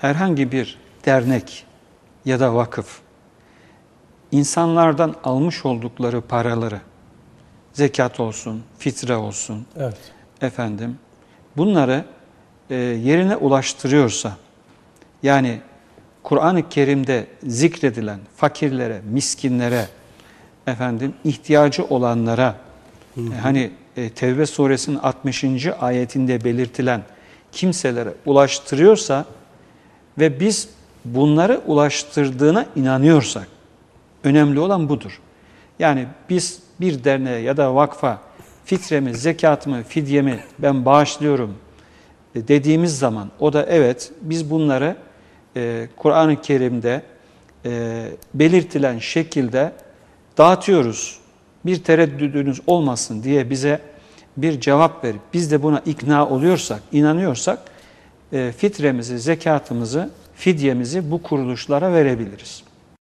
herhangi bir dernek ya da vakıf insanlardan almış oldukları paraları zekat olsun, fitre olsun Evet. efendim bunları e, yerine ulaştırıyorsa yani Kur'an-ı Kerim'de zikredilen fakirlere, miskinlere efendim ihtiyacı olanlara e, hani e, Tevbe suresinin 60. ayetinde belirtilen kimselere ulaştırıyorsa ve biz bunları ulaştırdığına inanıyorsak önemli olan budur. Yani biz bir derneğe ya da vakfa fitremi, zekatımı, fidyemi ben bağışlıyorum e, dediğimiz zaman o da evet biz bunları e, Kur'an-ı Kerim'de e, belirtilen şekilde dağıtıyoruz. Bir tereddüdünüz olmasın diye bize bir cevap verip biz de buna ikna oluyorsak, inanıyorsak fitremizi, zekatımızı, fidyemizi bu kuruluşlara verebiliriz.